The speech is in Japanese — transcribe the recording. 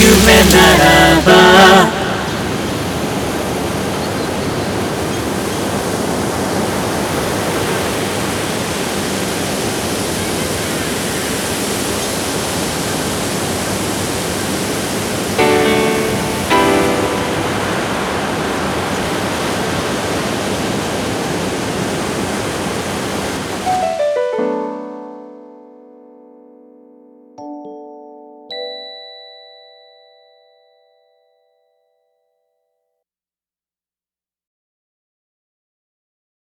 夢ならば